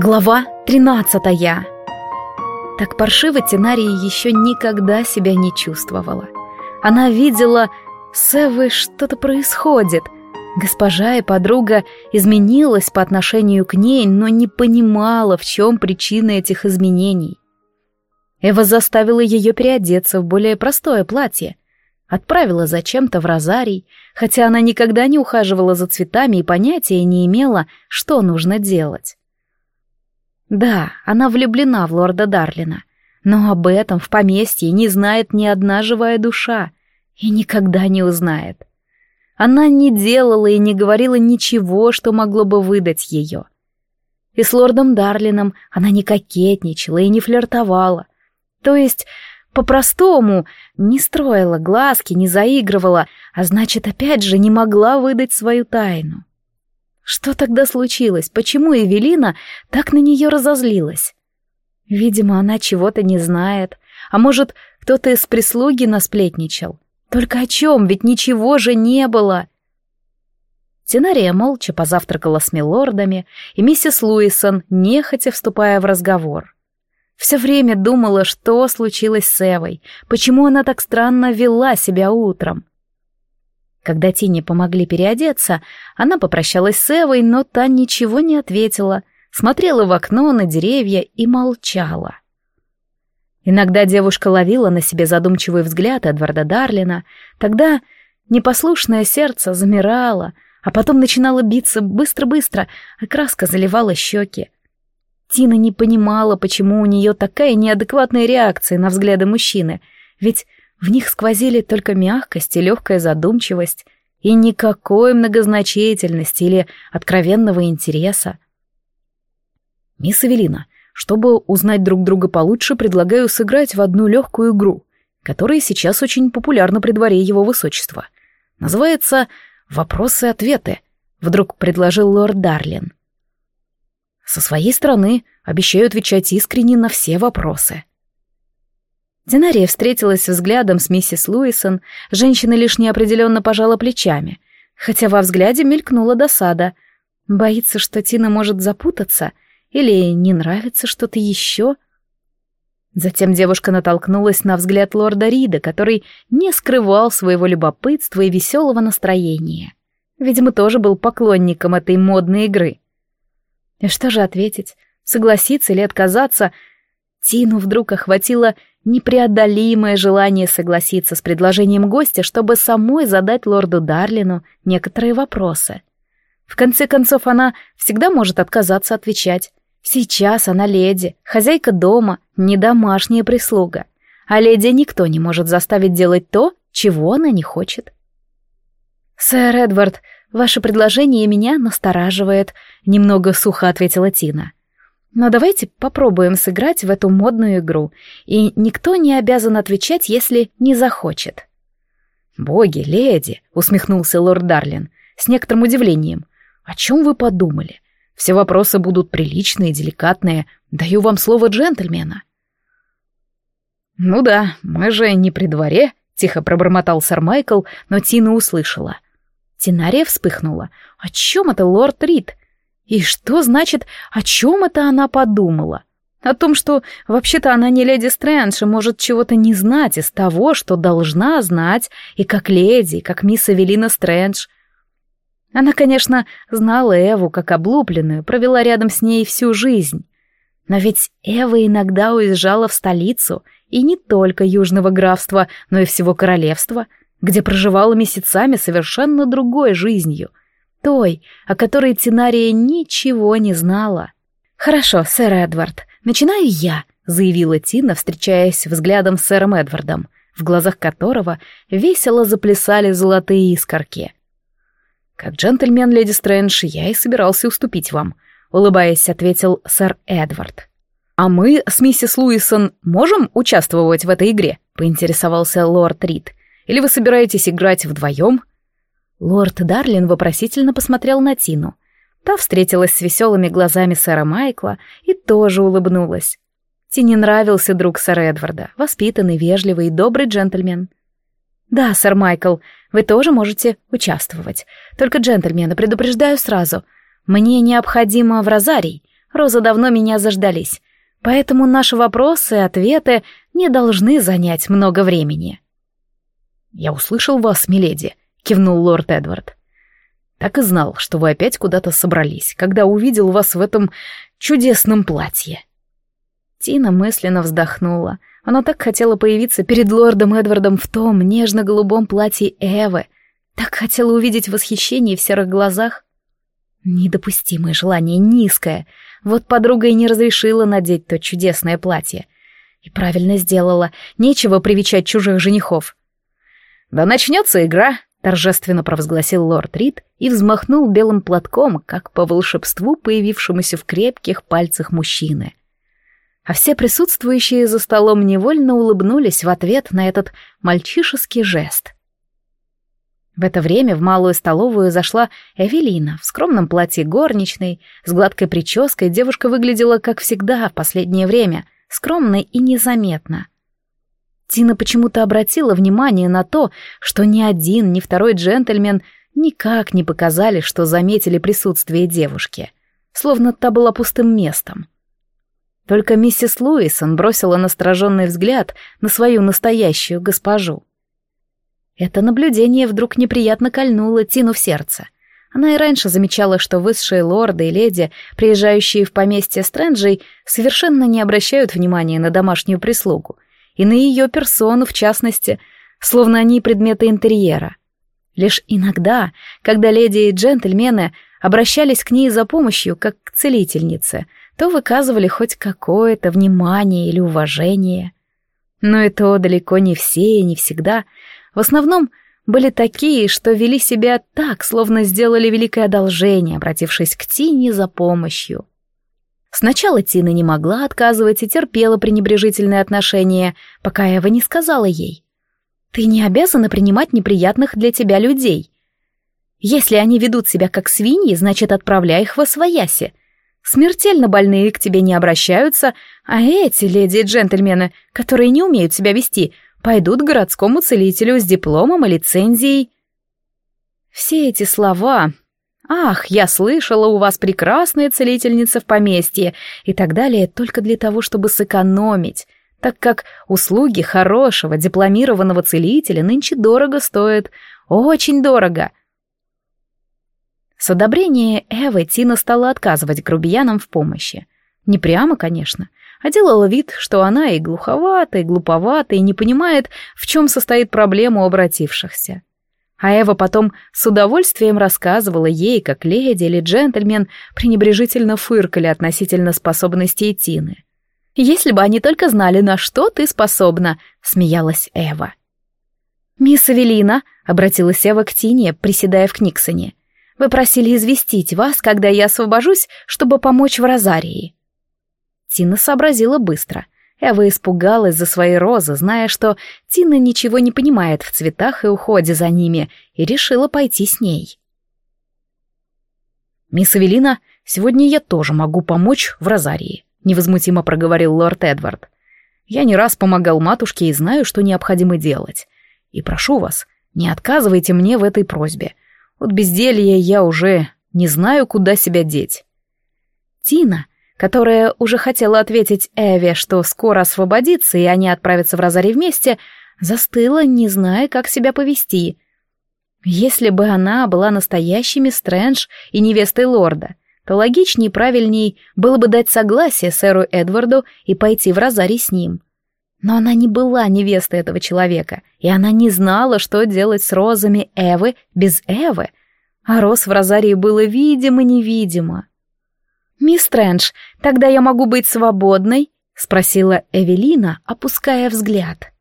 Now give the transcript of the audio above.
Глава тринадцатая. Так паршиво Тенария еще никогда себя не чувствовала. Она видела, с что-то происходит. Госпожа и подруга изменилась по отношению к ней, но не понимала, в чем причина этих изменений. Эва заставила ее переодеться в более простое платье. Отправила зачем-то в розарий, хотя она никогда не ухаживала за цветами и понятия не имела, что нужно делать. Да, она влюблена в лорда Дарлина, но об этом в поместье не знает ни одна живая душа и никогда не узнает. Она не делала и не говорила ничего, что могло бы выдать ее. И с лордом Дарлином она не кокетничала и не флиртовала. То есть, по-простому, не строила глазки, не заигрывала, а значит, опять же, не могла выдать свою тайну. Что тогда случилось? Почему Эвелина так на нее разозлилась? Видимо, она чего-то не знает. А может, кто-то из прислуги насплетничал? Только о чем? Ведь ничего же не было. Тенария молча позавтракала с милордами, и миссис Луисон, нехотя вступая в разговор. Все время думала, что случилось с Эвой, почему она так странно вела себя утром. Когда Тине помогли переодеться, она попрощалась с Эвой, но та ничего не ответила, смотрела в окно на деревья и молчала. Иногда девушка ловила на себе задумчивый взгляд Эдварда Дарлина, тогда непослушное сердце замирало, а потом начинало биться быстро-быстро, а краска заливала щеки. Тина не понимала, почему у нее такая неадекватная реакция на взгляды мужчины, ведь в них сквозили только мягкость и легкая задумчивость, и никакой многозначительности или откровенного интереса. «Мисс Эвелина, чтобы узнать друг друга получше, предлагаю сыграть в одну легкую игру, которая сейчас очень популярна при дворе его высочества. Называется «Вопросы-ответы», — вдруг предложил лорд Дарлин. Со своей стороны обещаю отвечать искренне на все вопросы. Динария встретилась взглядом с миссис Луисон, женщина лишь неопределенно пожала плечами, хотя во взгляде мелькнула досада. Боится, что Тина может запутаться или не нравится что-то еще. Затем девушка натолкнулась на взгляд лорда Рида, который не скрывал своего любопытства и веселого настроения. Видимо, тоже был поклонником этой модной игры. И что же ответить? Согласиться или отказаться? Тину вдруг охватило непреодолимое желание согласиться с предложением гостя, чтобы самой задать лорду Дарлину некоторые вопросы. В конце концов, она всегда может отказаться отвечать. Сейчас она леди, хозяйка дома, не домашняя прислуга. А леди никто не может заставить делать то, чего она не хочет. «Сэр Эдвард, ваше предложение меня настораживает», — немного сухо ответила Тина. Но давайте попробуем сыграть в эту модную игру, и никто не обязан отвечать, если не захочет. «Боги, леди!» — усмехнулся лорд Дарлин с некоторым удивлением. «О чем вы подумали? Все вопросы будут приличные, деликатные. Даю вам слово джентльмена». «Ну да, мы же не при дворе», — тихо пробормотал сэр Майкл, но Тина услышала. Тинария вспыхнула. «О чем это лорд Рид? И что значит, о чем это она подумала? О том, что вообще-то она не леди Стрэндж и может чего-то не знать из того, что должна знать, и как леди, и как мисс Эвелина Стрэндж. Она, конечно, знала Эву как облупленную, провела рядом с ней всю жизнь. Но ведь Эва иногда уезжала в столицу, и не только Южного графства, но и всего королевства, где проживала месяцами совершенно другой жизнью, той, о которой Тинария ничего не знала. «Хорошо, сэр Эдвард, начинаю я», — заявила Тина, встречаясь взглядом с сэром Эдвардом, в глазах которого весело заплясали золотые искорки. «Как джентльмен, леди Стрэндж, я и собирался уступить вам», — улыбаясь, ответил сэр Эдвард. «А мы с миссис Луисон можем участвовать в этой игре?» — поинтересовался лорд Рид. «Или вы собираетесь играть вдвоем?» Лорд Дарлин вопросительно посмотрел на Тину. Та встретилась с веселыми глазами сэра Майкла и тоже улыбнулась. Тине нравился друг сэра Эдварда, воспитанный, вежливый и добрый джентльмен. «Да, сэр Майкл, вы тоже можете участвовать. Только, джентльмены, предупреждаю сразу. Мне необходимо в розарий. Роза давно меня заждались, поэтому наши вопросы и ответы не должны занять много времени». «Я услышал вас, миледи», — кивнул лорд Эдвард. «Так и знал, что вы опять куда-то собрались, когда увидел вас в этом чудесном платье». Тина мысленно вздохнула. Она так хотела появиться перед лордом Эдвардом в том нежно-голубом платье Эвы, так хотела увидеть восхищение в серых глазах. Недопустимое желание, низкое. Вот подруга и не разрешила надеть то чудесное платье. И правильно сделала, нечего привечать чужих женихов. «Да начнется игра», — торжественно провозгласил лорд Рид и взмахнул белым платком, как по волшебству, появившемуся в крепких пальцах мужчины а все присутствующие за столом невольно улыбнулись в ответ на этот мальчишеский жест. В это время в малую столовую зашла Эвелина в скромном платье горничной, с гладкой прической девушка выглядела, как всегда, в последнее время, скромной и незаметно. Тина почему-то обратила внимание на то, что ни один, ни второй джентльмен никак не показали, что заметили присутствие девушки, словно та была пустым местом. Только миссис Луисон бросила настороженный взгляд на свою настоящую госпожу. Это наблюдение вдруг неприятно кольнуло Тину в сердце. Она и раньше замечала, что высшие лорды и леди, приезжающие в поместье Стрэнджей, совершенно не обращают внимания на домашнюю прислугу, и на ее персону в частности, словно они предметы интерьера. Лишь иногда, когда леди и джентльмены обращались к ней за помощью, как к целительнице — то выказывали хоть какое-то внимание или уважение. Но и то далеко не все и не всегда. В основном были такие, что вели себя так, словно сделали великое одолжение, обратившись к Тине за помощью. Сначала Тина не могла отказывать и терпела пренебрежительные отношения, пока Эва не сказала ей. «Ты не обязана принимать неприятных для тебя людей. Если они ведут себя как свиньи, значит, отправляй их во свояси. Смертельно больные к тебе не обращаются, а эти леди и джентльмены, которые не умеют себя вести, пойдут к городскому целителю с дипломом и лицензией. Все эти слова «Ах, я слышала, у вас прекрасная целительница в поместье» и так далее только для того, чтобы сэкономить, так как услуги хорошего дипломированного целителя нынче дорого стоят, очень дорого — с одобрения Эвы Тина стала отказывать грубиянам в помощи. Не прямо, конечно, а делала вид, что она и глуховата, и глуповата, и не понимает, в чем состоит проблема у обратившихся. А Эва потом с удовольствием рассказывала ей, как леди или джентльмен пренебрежительно фыркали относительно способностей Тины. «Если бы они только знали, на что ты способна», — смеялась Эва. «Мисс Эвелина», — обратилась Эва к Тине, приседая в Книксоне, вы просили известить вас, когда я освобожусь, чтобы помочь в Розарии». Тина сообразила быстро. Эва испугалась за свои розы, зная, что Тина ничего не понимает в цветах и уходе за ними, и решила пойти с ней. «Мисс Эвелина, сегодня я тоже могу помочь в Розарии», — невозмутимо проговорил лорд Эдвард. «Я не раз помогал матушке и знаю, что необходимо делать. И прошу вас, не отказывайте мне в этой просьбе. От безделья я уже не знаю, куда себя деть. Тина, которая уже хотела ответить Эве, что скоро освободится, и они отправятся в Розари вместе, застыла, не зная, как себя повести. Если бы она была настоящей мисс Стрэндж и невестой лорда, то логичнее и правильней было бы дать согласие сэру Эдварду и пойти в Розари с ним. Но она не была невестой этого человека, и она не знала, что делать с розами Эвы без Эвы, а роз в розарии было видимо-невидимо. «Мисс Стрэндж, тогда я могу быть свободной?» — спросила Эвелина, опуская взгляд.